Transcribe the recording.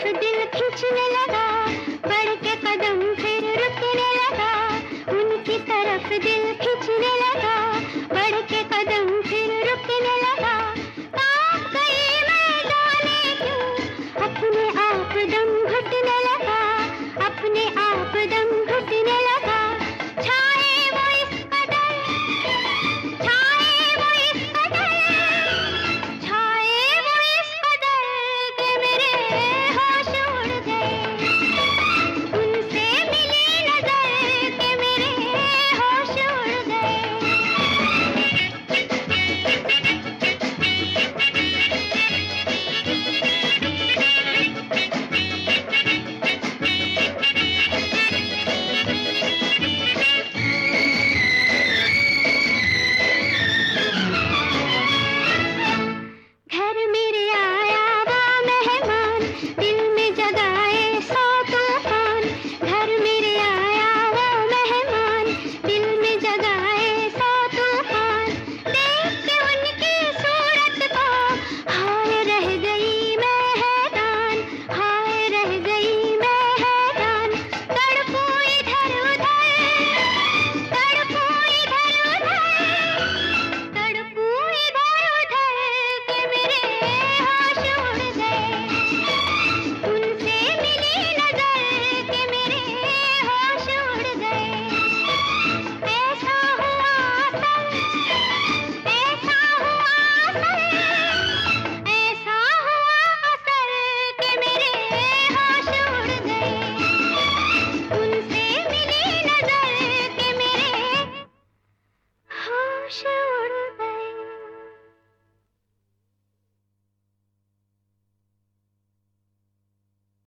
तरफ़ दिल खींचने लगा बढ़ के कदम फिर रुकने लगा। उनकी तरफ़ दिल खींचने लगा। दिल